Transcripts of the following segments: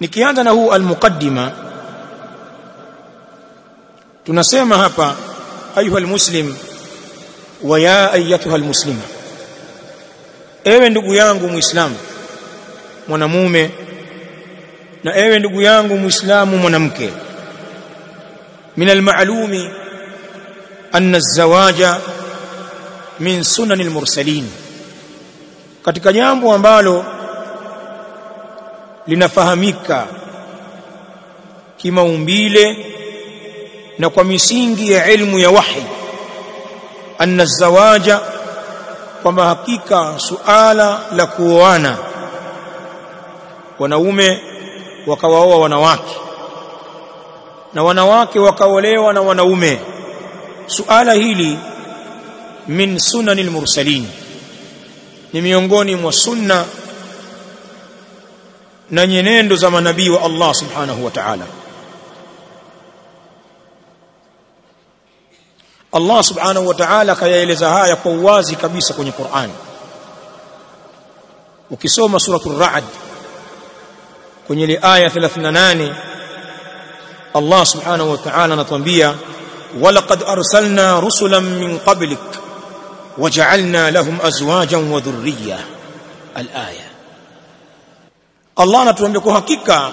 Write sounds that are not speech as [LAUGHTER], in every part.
nikianza na huu almuqaddima tunasema hapa ayuha almuslim wa ya ayatuha almuslima. Ewe ndugu yangu muislamu mwanamume na ewe ndugu yangu muislamu mwanamke min almalumi anna az-zawaja min sunanil almursalin katika jambo ambalo linafahamika kimaumbile na kwa misingi ya ilmu ya wahi anna zawaja kwamba hakika suala la kuoana. Wanaume wakawaoa wanawake na wanawake wakaolewa na wanaume. Suala hili min sunanil mursalin ni miongoni mwa sunna na nyenendo za manabii wa Allah subhanahu wa ta'ala. Allah subhanahu wa ta'ala kayaeleza haya kwa uwazi kabisa kwenye Qur'an. Ukisoma suratul ra'd kwenye ile aya 38 Allah subhanahu wa ta'ala anatuambia walaqad arsalna rusulan min qablik waja'alna lahum azwajan wa dhurriyyah al-aya Allah anatuambia kwa hakika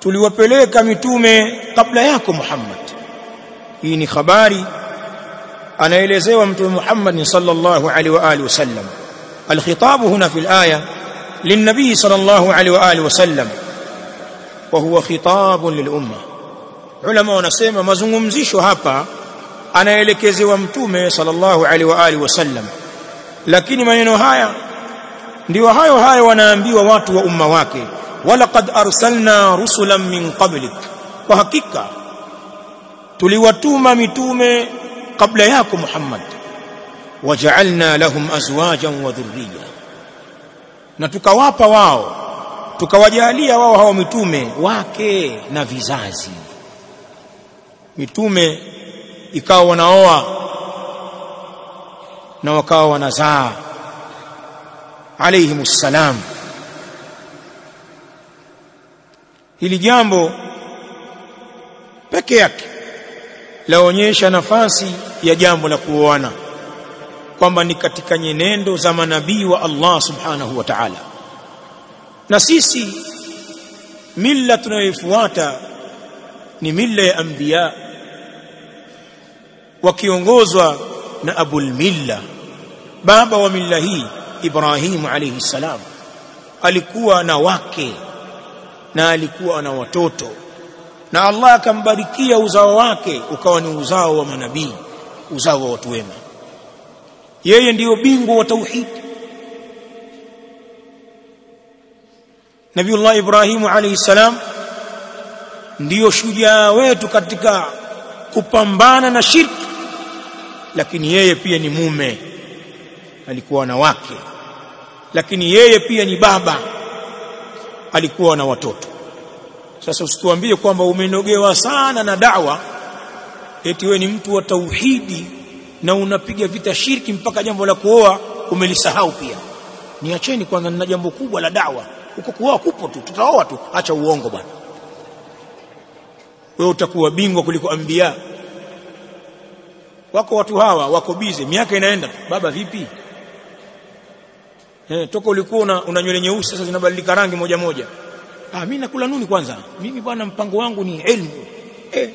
tuliwapeleka mitume kabla yako Muhammad hii ni habari anaelezewa mtume Muhammad sallallahu alaihi wa alihi wasallam الخطاب هنا في الآية للنبي صلى الله عليه وآله وسلم وهو خطاب للأمة علماء wanasema mazungumzisho hapa anaelekezewa mtume sallallahu alaihi wa alihi wasallam lakini maneno haya ndio hayo hayo wanaambiwa watu wa umma wake. Walaqad arsalna rusulan min qablik. Kwa hakika tuliwatuma mitume kabla yako Muhammad. Waja'alna lahum azwajan wa dhurriya na tukawapa wao tukawajalia wao hao mitume wake na vizazi. Mitume ikawa wanaoa na wakawa wanazaa alayhimus salam hili jambo peke yake laonyesha nafasi ya jambo la kuoana kwamba ni katika nyenendo za manabii wa Allah subhanahu wa ta'ala. Na sisi milla tunayoifuata ni milla ya anbiya wakiongozwa na abul milla baba wa milla hii Ibrahim alayhi salam. Alikuwa na wake na alikuwa na watoto. Na Allah akambarikia uzao wake ukawa ni uzao wa manabii uzao wa watu wema. Yeye ndiyo bingwa wa tauhid. Nabiullah Ibrahimu alayhi salam ndiyo shujaa wetu katika kupambana na shirki. Lakini yeye pia ni mume. Alikuwa na wake lakini yeye pia ni baba. Alikuwa na watoto. Sasa usituambie kwamba umenogewa sana na dawa eti wewe ni mtu wa tauhidi na unapiga vita shirki mpaka jambo la kuoa umelisahau pia. Niacheni kwanza nina jambo kubwa la dawa. Huko kuoa kupo tu tutaoa tu. Acha uongo bwana. Wewe utakuwa bingwa kuliko ambia. Wako watu hawa wako bize miaka inaenda. Baba vipi eh toka ulikuwa una nywele nyeusi sasa zinabadilika rangi moja moja. Ah mimi nakula nuni kwanza? Mimi bwana mpango wangu ni elimu. Eh.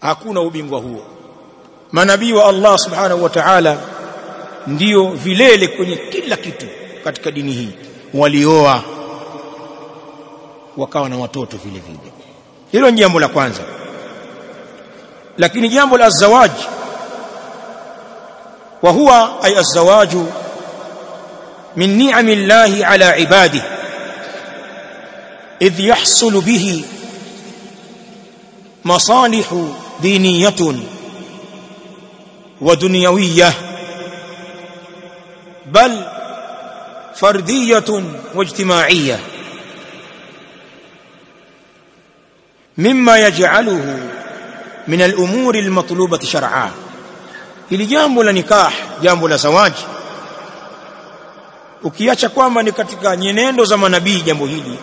Hakuna ubingwa huo. Manabii wa Allah subhanahu wa ta'ala ndio vilele kwenye kila kitu katika dini hii. Walioa wakawa na watoto vile vile. Hilo ni jambo la kwanza. Lakini jambo la zawaj وهو أي الزواج من نعم الله على عباده إذ يحصل به مصالح دينية ودنيوية بل فردية واجتماعية مما يجعله من الأمور المطلوبة شرعا. Hili jambo la nikah jambo la zawaji ukiacha kwamba ni katika nyenendo za manabii jambo hili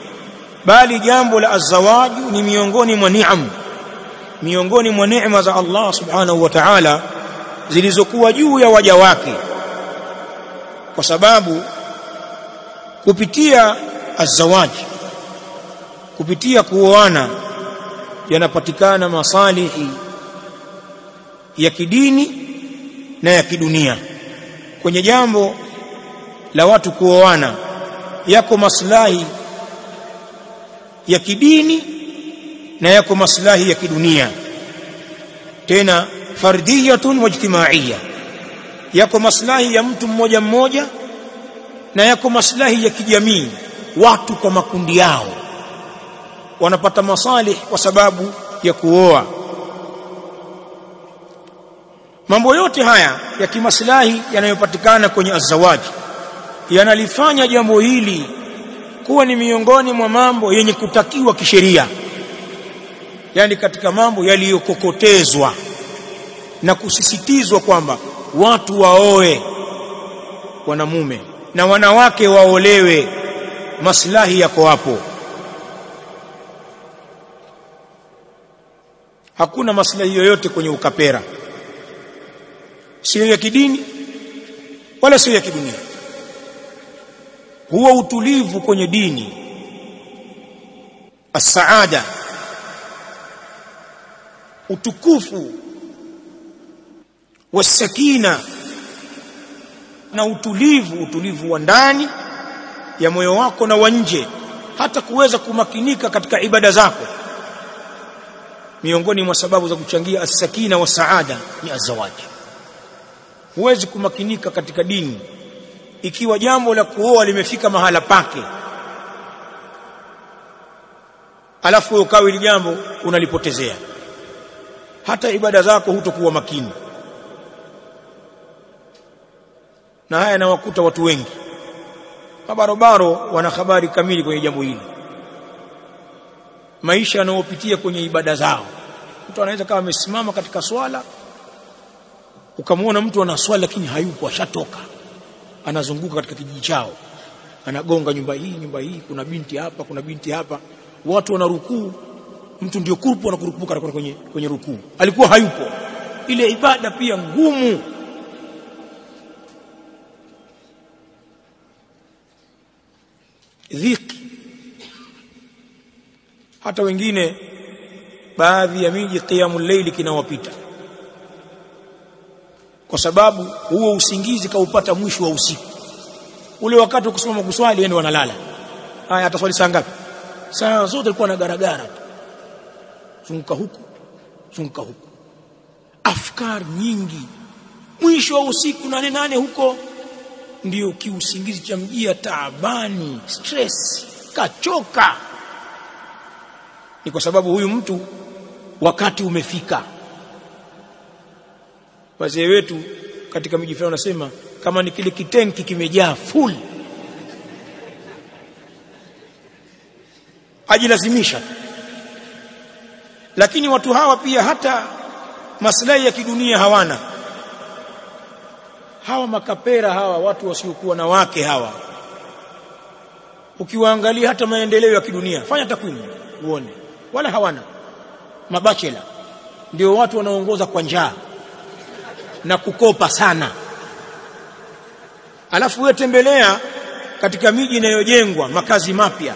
bali jambo la azawaju ni miongoni mwa ni'am miongoni mwa neema za Allah subhanahu wa ta'ala zilizokuwa juu ya waja wake. Kwa sababu kupitia azawaji kupitia kuoana yanapatikana masalihi ya kidini na ya kidunia. Kwenye jambo la watu kuoana yako maslahi ya kidini na yako maslahi ya kidunia. Tena fardiyatun wajtimaiya yako maslahi ya mtu mmoja mmoja na yako maslahi ya kijamii watu kwa makundi yao. Wanapata masalih kwa sababu ya kuoa mambo yote haya ya kimaslahi yanayopatikana kwenye azawaji yanalifanya jambo hili kuwa ni miongoni mwa mambo yenye kutakiwa kisheria yani katika mambo yaliyokokotezwa na kusisitizwa kwamba watu waoe wanamume na wanawake waolewe maslahi yako hapo. Hakuna maslahi yoyote kwenye ukapera sio ya kidini wala sio ya kidunia. Huwa utulivu kwenye dini asaada utukufu wasakina na utulivu utulivu wa ndani ya moyo wako na wa nje hata kuweza kumakinika katika ibada zako miongoni mwa sababu za kuchangia as-sakina wa saada ni azawaji huwezi kumakinika katika dini. Ikiwa jambo la kuoa limefika mahala pake. Alafu ukawa hili jambo unalipotezea. Hata ibada zako hutokuwa makini. Na haya nawakuta watu wengi. Mabarobaro wana habari kamili kwenye jambo hili. Maisha yanayopitia kwenye ibada zao. Mtu anaweza kama amesimama katika swala ukamwona mtu ana swali lakini hayupo ashatoka. Anazunguka katika kijiji chao. Anagonga nyumba hii nyumba hii kuna binti hapa kuna binti hapa. Watu wana rukuu. Mtu ndio kurupu anakurupuka kwenye kwenye rukuu. Alikuwa hayupo. Ile ibada pia ngumu. Dhiki. Hata wengine baadhi ya miji qiyamul layli kinawapita kwa sababu huo usingizi kaupata mwisho wa usiku. Ule wakati wa kusoma kuswali yeye wanalala. Haya ataswali saa ngapi? Saa zote alikuwa na garagara zunguka huku zunguka huku. Afkar nyingi. Mwisho wa usiku nane nane huko. Ndio kiusingizi cha mjia taabani. Stress. Kachoka. Ni kwa sababu huyu mtu wakati umefika wazee wetu katika miji fulani wanasema kama ni kile kitenki kimejaa full. Ajilazimisha lakini watu hawa pia hata maslahi ya kidunia hawana. Hawa makapera hawa watu wasiokuwa na wake hawa. Ukiwaangalia hata maendeleo ya kidunia fanya takwimu uone. Wala hawana. Mabachela. Ndio watu wanaongoza kwa njaa na kukopa sana. Alafu wewe tembelea katika miji inayojengwa makazi mapya.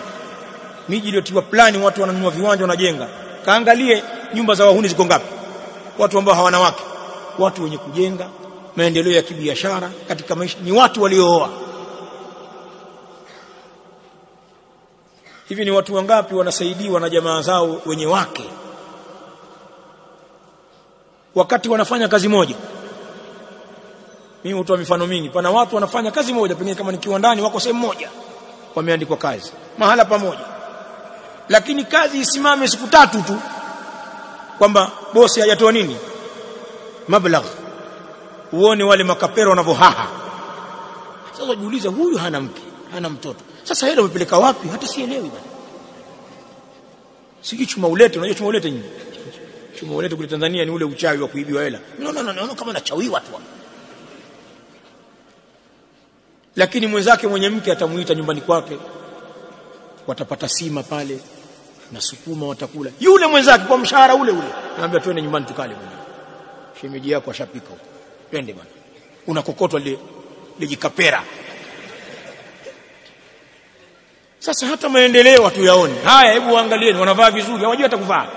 Miji iliyotiwa plani watu wananunua viwanja wanajenga. Kaangalie nyumba za wahuni ziko ngapi. Watu ambao hawana wake. Watu wenye kujenga maendeleo ya kibiashara katika maisha ni watu waliooa. Hivi ni watu wangapi wanasaidiwa na jamaa zao wenye wake? Wakati wanafanya kazi moja mimi hutoa mifano mingi. Pana watu wanafanya kazi moja pengine kama ni kiwandani wako sehemu moja. Wameandikwa kazi. Mahala pamoja. Lakini kazi isimame siku tatu tu. Kwamba bosi hajatoa nini? Mablagh uone wale makapero wanavyohaha. Sasa jiulize huyu hana mke hana mtoto. Sasa hela umepeleka wapi? Hata sielewi bwana. Siki chuma ulete unajua chuma ulete nini? Chuma ulete kule Tanzania ni ule uchawi wa kuibiwa hela. No no no, no kama nachawiwa tu lakini mwenzake mwenye mke atamuita nyumbani kwake. Watapata sima pale na sukuma watakula. Yule mwenzake kwa mshahara ule ule. Naambia twende nyumbani tukale bwana shemeji yako ashapika huko. Twende bwana. Unakokotwa lile lijikapera sasa hata maendeleo hatuyaoni. Haya hebu waangalieni wanavaa vizuri hawajui hata kuvaa.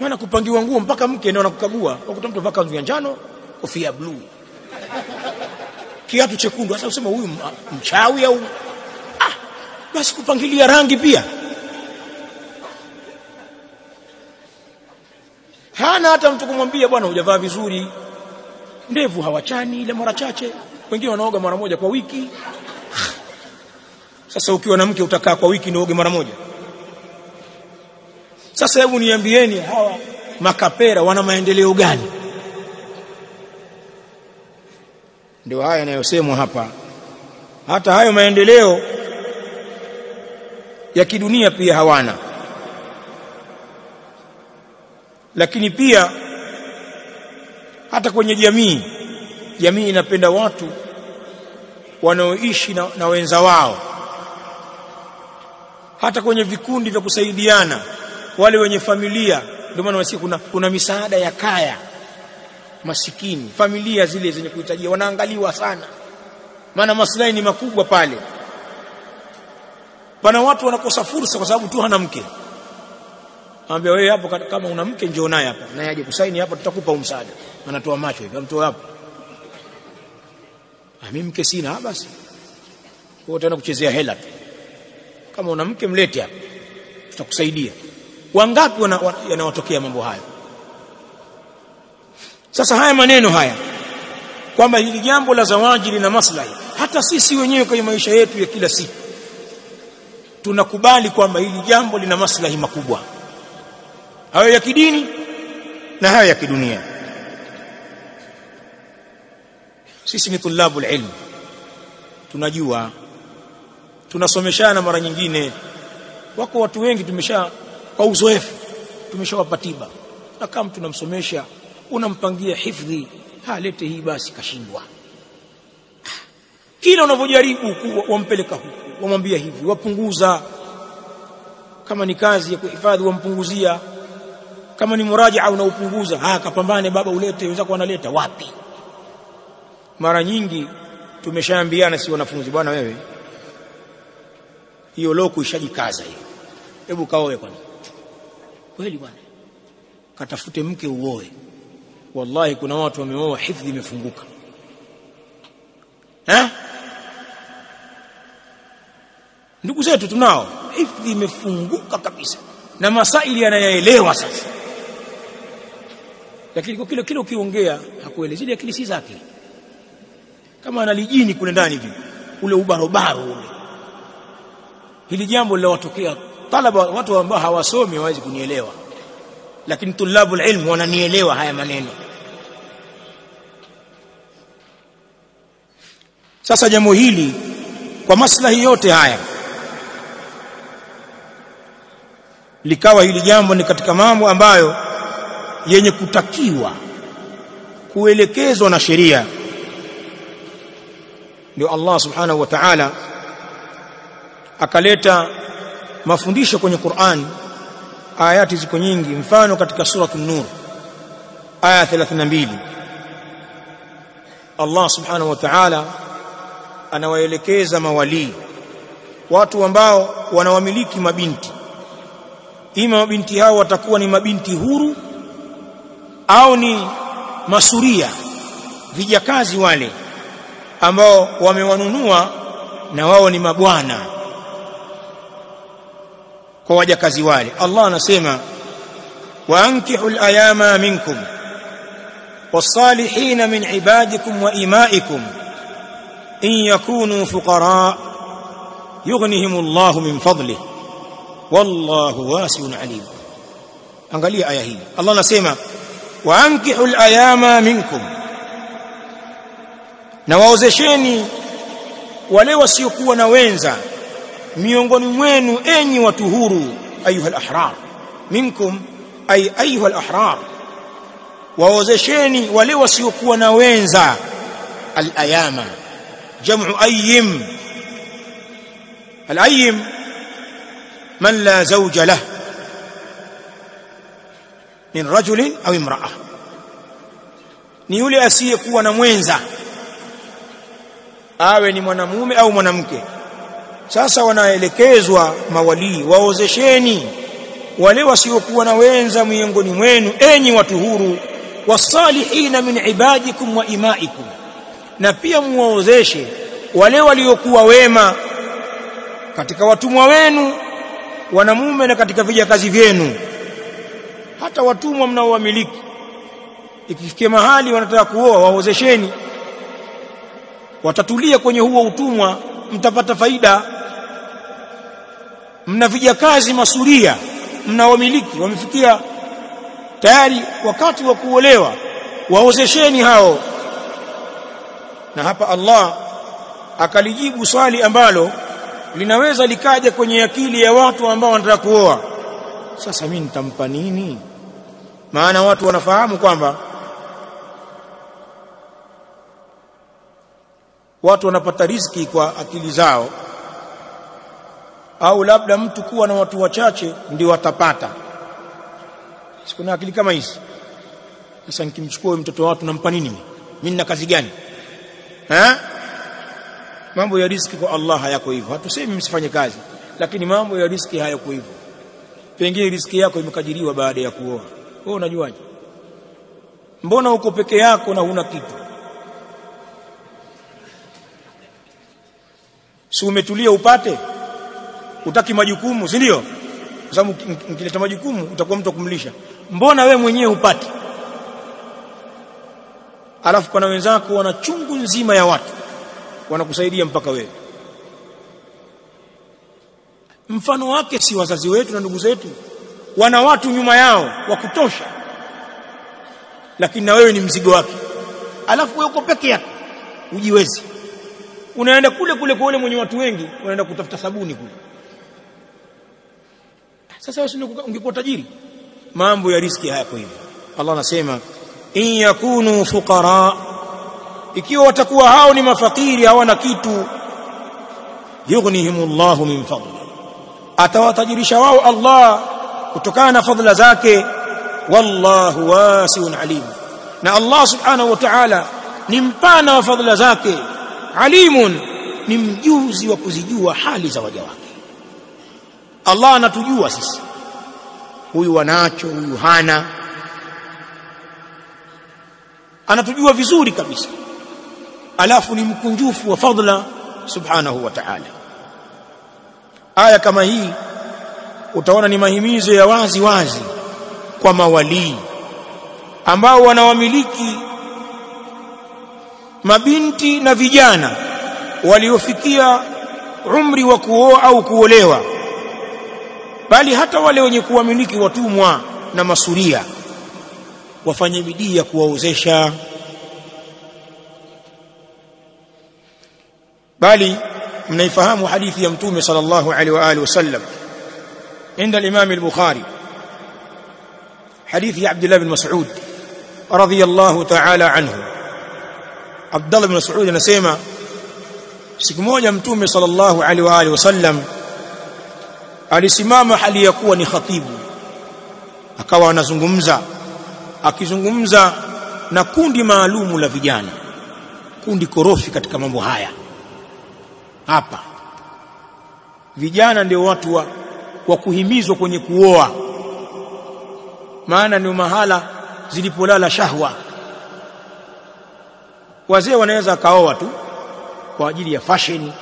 Maana kupangiwa nguo mpaka mke ndio anakukagua. Wakuta mtu vaa kanzu ya njano kofia blue kiatu chekundu. Sasa usema huyu mchawi au ah basi kupangilia rangi pia. Hana hata mtu kumwambia bwana hujavaa vizuri. Ndevu hawachani ile mara chache. Wengine wanaoga mara moja kwa wiki. [SIGHS] Sasa ukiwa na mke utakaa kwa wiki ndio mara moja? Sasa hebu niambieni hawa makapera wana maendeleo gani ndio haya yanayosemwa hapa. Hata hayo maendeleo ya kidunia pia hawana. Lakini pia hata kwenye jamii jamii inapenda watu wanaoishi na, na wenza wao. Hata kwenye vikundi vya kusaidiana wale wenye familia ndio maana kuna, kuna misaada ya kaya masikini familia zile zenye kuhitajia wanaangaliwa sana maana maslahi ni makubwa pale pana watu wanakosa fursa kwa sababu tu hana mke Anambia wewe hapo kama una mke njoo naye hapa. Naye aje kusaini hapa tutakupa msaada. Anatoa macho hivi, amtoa hapo. ami mimi mke sina basi. Wewe utaenda kuchezea hela tu. Kama una mke mlete hapa. Tutakusaidia. Wangapi yanawatokea mambo hayo? Sasa haya maneno haya kwamba hili jambo la zawaji lina maslahi hata sisi wenyewe kwenye maisha yetu ya kila siku tunakubali kwamba hili jambo lina maslahi makubwa. Hayo ya kidini na hayo ya kidunia. Sisi ni tulabu ilmu tunajua tunasomeshana mara nyingine wako watu wengi tumesha kwa uzoefu tumeshawapa tiba. Na kama tunamsomesha unampangia hifdhi halete hii basi kashindwa. Kila unavyojaribu wampeleka huku wamwambia hivi wapunguza. Kama ni kazi ya kuhifadhi wampunguzia. Kama ni murajaa unaupunguza haya kapambane baba ulete wenzako wanaleta wapi? Mara nyingi tumeshaambiana si wanafunzi bwana wewe hiyo loku ishajikaza hiyo. Hebu kaoe kwanza. Kweli bwana. Katafute mke uoe wallahi kuna watu wameoa hifdhi imefunguka. Eh? Ndugu zetu tunao hifdhi imefunguka kabisa. Na masaili yanayaelewa sasa. Lakini kwa kile kile ukiongea hakuelezi ile akili si zake. Kama analijini kule ndani hivi ule ubarobaro ule. Hili jambo lilowatokea talaba watu ambao hawasomi hawezi kunielewa. Lakini tulabu ilmu wananielewa haya maneno sasa jambo hili kwa maslahi yote haya likawa hili jambo ni katika mambo ambayo yenye kutakiwa kuelekezwa na sheria. Ndio Allah subhanahu wa ta'ala akaleta mafundisho kwenye Qur'an ayati ziko nyingi. Mfano katika sura an-nur aya 32 Allah subhanahu wa ta'ala anawaelekeza mawali watu ambao wanawamiliki mabinti ima mabinti hao watakuwa ni mabinti huru au ni masuria vijakazi wale ambao wamewanunua na wao ni mabwana kwa wajakazi wale Allah anasema waankihu alayama minkum والصالحين من عبادكم وإمائكم إن يكونوا فقراء يغنهم الله من فضله والله واسع عليم angalia aya hii Allah anasema waankihu alayama minkum na waozesheni wale wasiokuwa na wenza miongoni mwenu enyi watu huru ayuha alahrar minkum ay ayuha alahrar waozesheni wale wasiokuwa na wenza alayama jam'u أيم. الأيم من لا زوج له. من رجل au imra'a ni yule asiyekuwa na mwenza. Awe ni mwanamume au mwanamke. Sasa wanaelekezwa mawalii waozesheni. Wale wasiokuwa na wenza miongoni mwenu enyi watu huru wasalihina min ibadikum wa imaikum na pia muwaozeshe wale waliokuwa wema katika watumwa wenu wanamume na katika vijakazi vyenu. Hata watumwa mnaowamiliki ikifikia mahali wanataka kuoa waozesheni. Watatulia kwenye huo utumwa mtapata faida. Mna vijakazi masuria mnaomiliki wamefikia tayari wakati wa kuolewa waozesheni hao na hapa Allah akalijibu swali ambalo linaweza likaja kwenye akili ya watu ambao wanataka kuoa. Sasa mimi nitampa nini? Maana watu wanafahamu kwamba watu wanapata riziki kwa akili zao au labda mtu kuwa na watu wachache ndio watapata sikuna akili kama hizi. Sasa nikimchukua mtoto wa watu nampa nini? Mimi nina kazi gani mambo ya riziki kwa Allah hayako hivyo. Hatusemi msifanye kazi lakini mambo ya riziki hayako hivyo. Pengine riziki yako imekadiriwa baada ya kuoa. Wewe unajuaje? Mbona uko peke yako na huna kitu? Si umetulia upate? Utaki majukumu si ndio? Kwa sababu ukileta majukumu utakuwa mtu kumlisha. Mbona we mwenyewe upate alafu kuna wenzako wana chungu nzima ya watu wanakusaidia mpaka wewe. Mfano wake si wazazi wetu na ndugu zetu wana watu nyuma yao wa kutosha lakini na wewe ni mzigo wake. Alafu wewe uko peke yako ujiwezi unaenda kule kule kwa yule mwenye watu wengi unaenda kutafuta sabuni kule. Sasa wewe ungekuwa tajiri? Mambo ya riski hayako hivi. Allah anasema in yakunu fuqara ikiwa watakuwa hao ni mafakiri hawana kitu. Yughnihimullahu min fadli atawatajirisha wao Allah kutokana na fadhila zake. Wallahu wasi'un alim na Allah subhanahu wa ta'ala ni mpana wa fadhila zake. Alimun ni mjuzi wa kuzijua hali za waja wake. Allah anatujua sisi. Huyu wanacho huyu hana anatujua vizuri kabisa. Alafu ni mkunjufu wa fadla subhanahu wa ta'ala. Aya kama hii utaona ni mahimizo ya wazi wazi kwa mawalii ambao wanawamiliki mabinti na vijana waliofikia umri wa kuoa au kuolewa bali hata wale wenye kuwamiliki watumwa na masuria wafanye bidii ya kuwaozesha bali mnaifahamu hadithi ya mtume sallallahu alaihi wa alihi wasallam عند الإمام البخاري حديث عبد الله بن مسعود رضي الله تعالى عنه عبد الله بن مسعود anasema siku moja mtume sallallahu alaihi wa alihi wasallam alisimama hali ya kuwa ni khatibu akawa anazungumza akizungumza na kundi maalumu la vijana kundi korofi katika mambo haya. Hapa vijana ndio watu wa, wa kuhimizwa kwenye kuoa. Maana ni mahala zilipolala shahwa. Wazee wanaweza kaoa tu kwa ajili ya fashion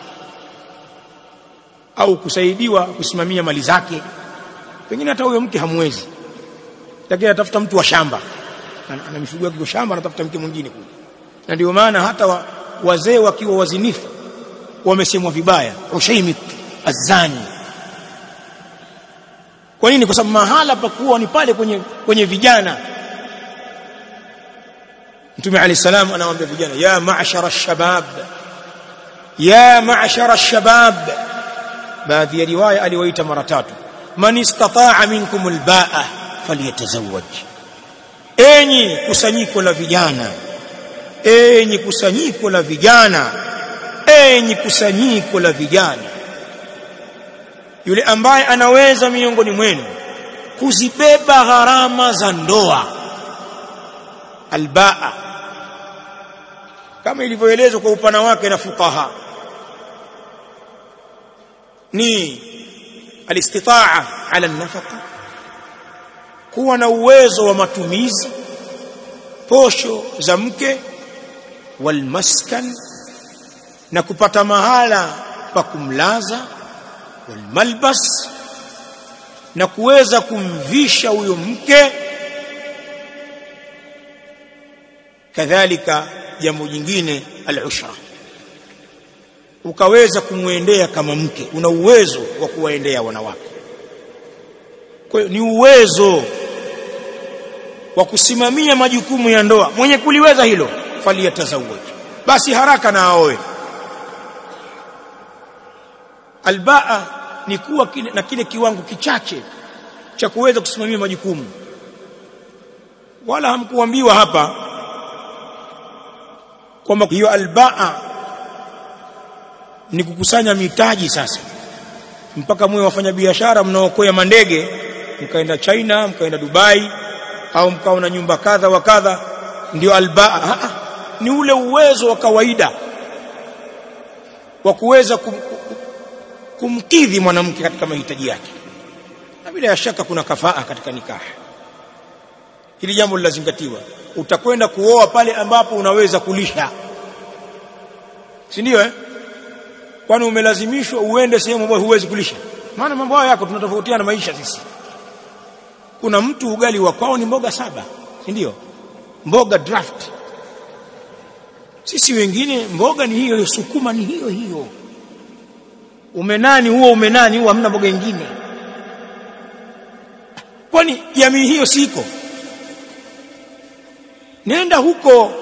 au kusaidiwa kusimamia mali zake. Pengine hata huyo mke hamwezi lakini atafuta mtu wa shamba. Ana mifugo yake kwa shamba anatafuta mke mwingine kule. Na ndio maana hata wa, wazee wakiwa wazinifu wamesemwa vibaya ushaimit azani kwa nini? Kwa sababu mahala pa kuwa ni pale kwenye kwenye vijana. Mtume Ali salam anawaambia vijana ya ma'shara ash-shabab ya ma'shara ash-shabab. Baadhi ya riwaya aliwaita mara tatu. Man istata'a minkum al-ba'a falyatazawwaj enyi kusanyiko la vijana. Enyi kusanyiko la vijana. Enyi kusanyiko la vijana. Yule ambaye anaweza miongoni mwenu kuzibeba gharama za ndoa. Albaa. Kama ilivyoelezwa kwa upana wake na fuqaha. Ni alistitaa ala nafaqa kuwa na uwezo wa matumizi posho za mke walmaskan na kupata mahala pa kumlaza walmalbas na kuweza kumvisha huyo mke. Kadhalika jambo jingine al-ushra ukaweza kumwendea kama mke. Una uwezo wa kuwaendea wanawake. Kwa ni uwezo wa kusimamia majukumu ya ndoa. Mwenye kuliweza hilo faliyatazawaj basi haraka na aoe. Albaa ni kuwa kile, na kile kiwango kichache cha kuweza kusimamia majukumu. Wala hamkuambiwa hapa kwamba hiyo albaa ni kukusanya mitaji sasa. Mpaka mwe wafanya biashara mnaokoa mandege mkaenda China mkaenda Dubai au mkao na nyumba kadha wa kadha ndio albaa ni ule uwezo wa kawaida wa kuweza kum, kumkidhi mwanamke katika mahitaji yake. Na bila shaka kuna kafaa katika nikaha hili jambo lilazingatiwa. Utakwenda kuoa pale ambapo unaweza kulisha. Si ndio eh? Kwani umelazimishwa uende sehemu ambayo huwezi kulisha? Maana mambo hayo yako tunatofautiana maisha sisi kuna mtu ugali wa kwao ni mboga saba si ndio? Mboga draft. Sisi wengine mboga ni hiyo sukuma ni hiyo hiyo. Umenani huo umenani huo hamna mboga nyingine. Kwani jamii hiyo siko nenda huko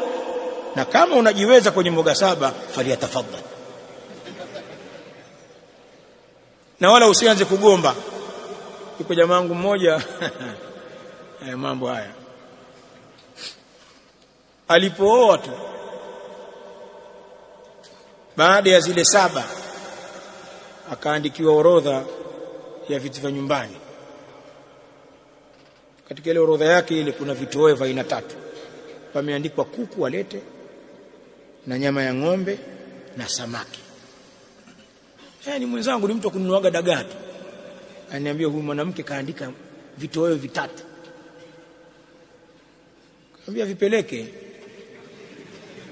na kama unajiweza kwenye mboga saba faliyatafadhali na wala usianze kugomba yuko jamaa wangu mmoja. [LAUGHS] Eh, mambo haya. Alipooa tu. Baada ya zile saba akaandikiwa orodha ya vitu vya nyumbani. Katika ile orodha yake ile kuna vitoweo vya aina tatu. Pameandikwa kuku walete na nyama ya ng'ombe na samaki. Yani mwenzangu ni mtu akununuaga dagaa tu ananiambia huyu mwanamke kaandika vitoweo vitatu. Kaambia vipeleke.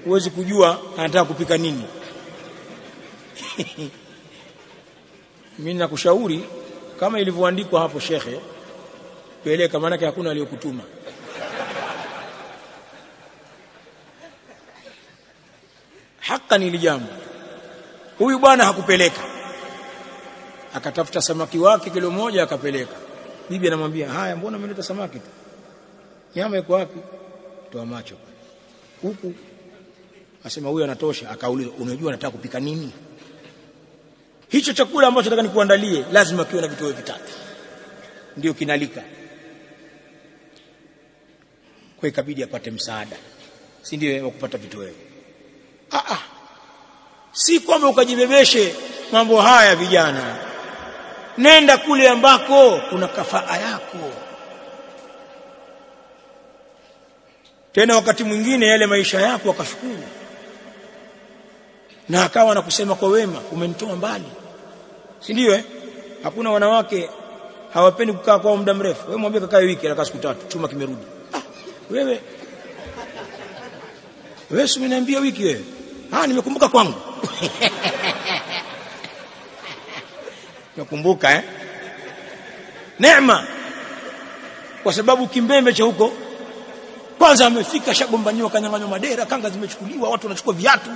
Huwezi kujua anataka kupika nini. [LAUGHS] Mimi nakushauri kama ilivyoandikwa hapo shekhe peleka maana hakuna aliyokutuma. Haka ni jambo. Huyu bwana hakupeleka akatafuta samaki wake kilo moja akapeleka. Bibi anamwambia haya mbona umeleta samaki tu? Nyama iko wapi? Toa macho huku asema huyu anatosha. Akauliza unajua nataka kupika nini? Hicho chakula ambacho nataka nikuandalie lazima kiwe na vitoweo vitatu. Ndio kinalika. Kwa ikabidi apate msaada. Si ndio wa kupata vitoweo ah ah. Si kwamba ukajibebeshe mambo haya vijana nenda kule ambako kuna kafaa yako. Tena wakati mwingine yale maisha yako akashukuru na akawa na kusema kwa wema umenitoa mbali. Si ndio eh? Hakuna wanawake hawapendi kukaa kwa muda mrefu. Wewe mwambie kakae wiki na siku tatu chuma kimerudi. Ah wewe. Wewe si wiki wewe? Ah nimekumbuka kwangu [LAUGHS] nakumbuka eh? Neema! Kwa sababu kimbembe cha huko kwanza amefika shagombaniwa kanyang'anywa madera kanga zimechukuliwa watu wanachukua viatu.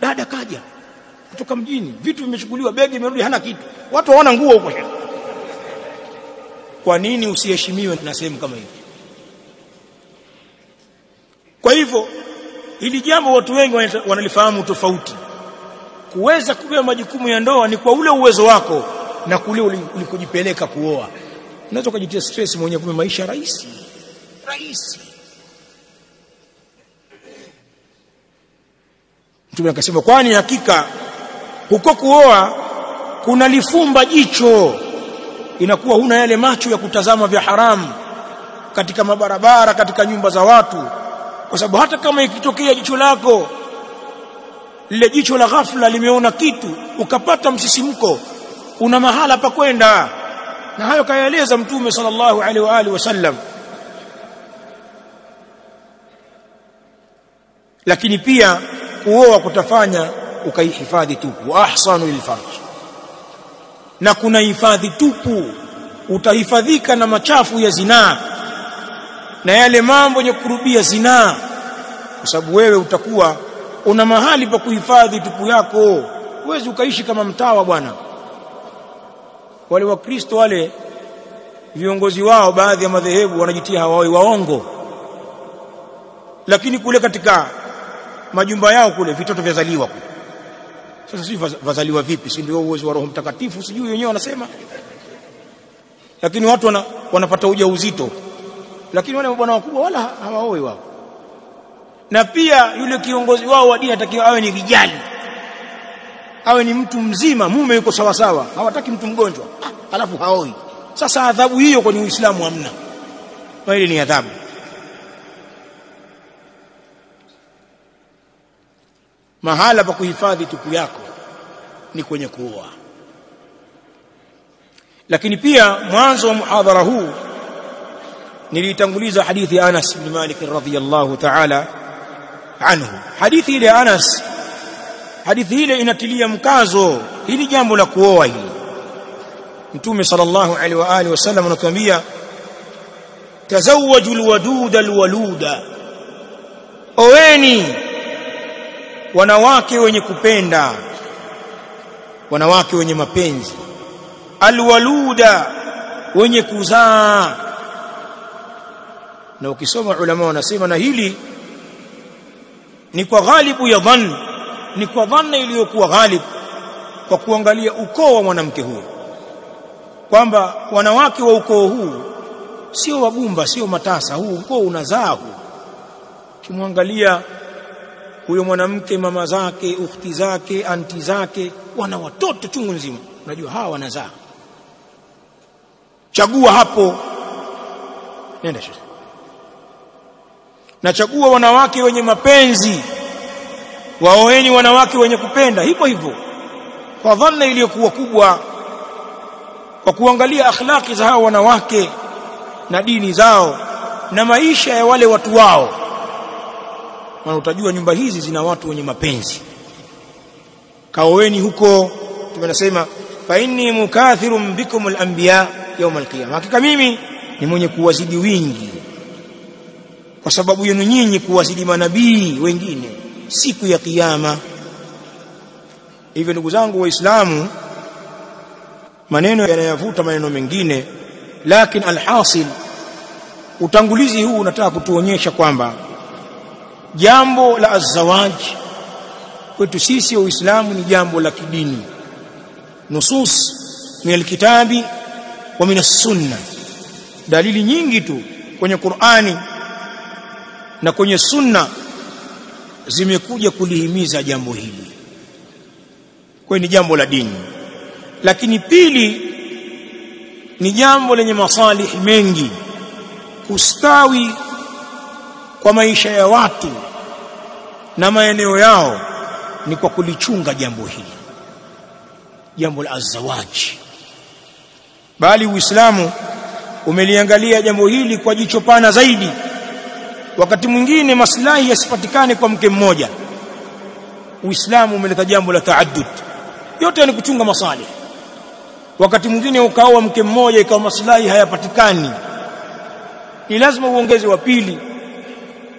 Dada kaja kutoka mjini vitu vimechukuliwa begi imerudi hana kitu. Watu hawana nguo huko. Kwa nini usiheshimiwe na sehemu kama hiyo kwa hivyo hili jambo watu wengi wanalifahamu tofauti kuweza kubeba majukumu ya ndoa ni kwa ule uwezo wako na kule ulikojipeleka kuoa. Unaweza kujitia stress mwenye kwa maisha rahisi. Rahisi. Mtume akasema kwani hakika huko kuoa kuna lifumba jicho? Inakuwa huna yale macho ya kutazama vya haramu katika mabarabara katika nyumba za watu. Kwa sababu hata kama ikitokea jicho lako lile jicho la ghafla limeona kitu ukapata msisimko una mahala pa kwenda. Na hayo kayaeleza mtume sallallahu alaihi wa alihi wasallam. Lakini pia kuoa kutafanya ukaihifadhi tupu. Ahsanu lilfarj na kuna hifadhi tupu. Utahifadhika na machafu ya zinaa na yale mambo yenye kurubia zinaa kwa sababu wewe utakuwa una mahali pa kuhifadhi tupu yako. Huwezi ukaishi kama mtawa bwana. Wale wakristo wale viongozi wao baadhi ya madhehebu wanajitia hawaoi waongo. Lakini kule katika majumba yao kule vitoto vyazaliwa kule. Sasa sisi vazaliwa vipi? Si ndio uwezo wa roho mtakatifu? Sijui wenyewe wanasema. Lakini watu wana, wanapata ujauzito. Lakini wale mabwana wakubwa wala hawaoi wao na pia yule kiongozi wao wa dini atakiwa awe ni vijali awe ni mtu mzima mume yuko sawa sawa hawataki mtu mgonjwa. Ah, alafu haoi. Sasa adhabu hiyo kwenye Uislamu hamna. Ile ni adhabu. Mahala pa kuhifadhi tupu yako ni kwenye kuoa. Lakini pia mwanzo wa muhadhara huu nilitanguliza hadithi ya Anas bin Malik radhiyallahu ta'ala anhu. Hadithi ile Anas. Hadithi ile inatilia mkazo hili jambo la kuoa hili. Mtume sallallahu alaihi wa alihi wasallam anatuambia tazawwaju alwaduda alwaluda. Oweni wanawake wenye kupenda wanawake wenye mapenzi. Alwaluda wenye kuzaa. Na ukisoma ulama wanasema na hili ni kwa ghalibu ya dhann. Ni kwa dhanna iliyokuwa ghalib. Kwa kuangalia ukoo wa mwanamke huyo. Kwamba wanawake wa ukoo huu sio wagumba sio matasa huu ukoo unazaa huu. Kimwangalia huyo mwanamke mama zake ukhti zake anti zake wana watoto chungu nzima. Unajua hawa wanazaa. Chagua hapo. Nenda shule nachagua wanawake wenye mapenzi. Waoeni wanawake wenye kupenda. Hivyo hivyo. Kwa dhanna iliyokuwa kubwa kwa kuangalia akhlaki za hao wanawake na dini zao na maisha ya wale watu wao. Maana utajua nyumba hizi zina watu wenye mapenzi. Kaoeni huko tumenasema fa inni mukathirun bikum al-anbiya yawm al-qiyamah hakika mimi ni mwenye kuwazidi wingi kwa sababu yenu nyinyi kuwazidi manabii wengine siku ya kiyama. Hivyo ndugu zangu waislamu maneno yanayavuta maneno mengine lakini alhasil utangulizi huu unataka kutuonyesha kwamba jambo la azawaj kwetu sisi waislamu ni jambo la kidini. Nusus min alkitabi wa min sunna dalili nyingi tu kwenye Qur'ani na kwenye sunna zimekuja kulihimiza jambo hili. Kwa ni jambo la dini. Lakini pili ni jambo lenye masalihi mengi. Kustawi kwa maisha ya watu na maeneo yao ni kwa kulichunga jambo hili. Jambo la azawaji bali uislamu umeliangalia jambo hili kwa jicho pana zaidi wakati mwingine maslahi yasipatikane kwa mke mmoja. Uislamu umeleta jambo la taaddud yote ni kuchunga masalih. Wakati mwingine ukaoa mke mmoja ikawa maslahi hayapatikani. Ni lazima uongeze wa pili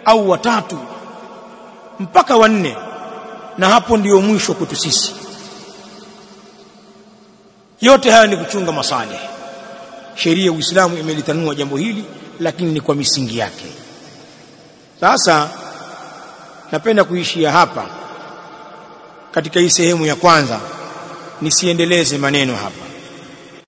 au watatu mpaka wanne na hapo ndiyo mwisho kwetu sisi. Yote haya ni kuchunga masalih. Sheria ya Uislamu imelitanua jambo hili lakini ni kwa misingi yake sasa napenda kuishia hapa katika hii sehemu ya kwanza nisiendeleze maneno hapa